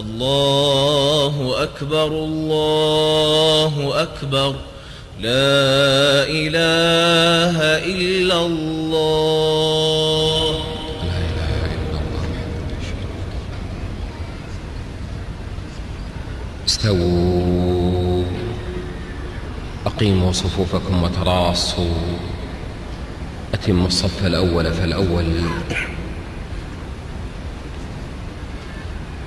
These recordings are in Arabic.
الله أكبر الله أكبر لا إله إلا الله لا إله إلا الله استووا. أقيموا صفوفكم وتراصوا. أتموا الصف الأول فالأول.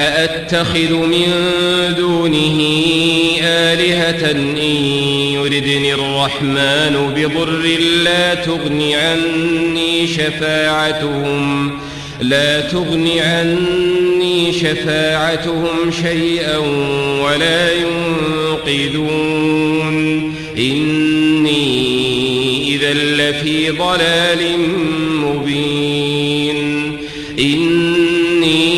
أأتخذ من دونه آلهة إن يردني الرحمن بضر لا تغن عني شفاعتهم لا تغن عني شفاعتهم شيئا ولا ينقذون. إني إذا لفي ضلال مبين. إني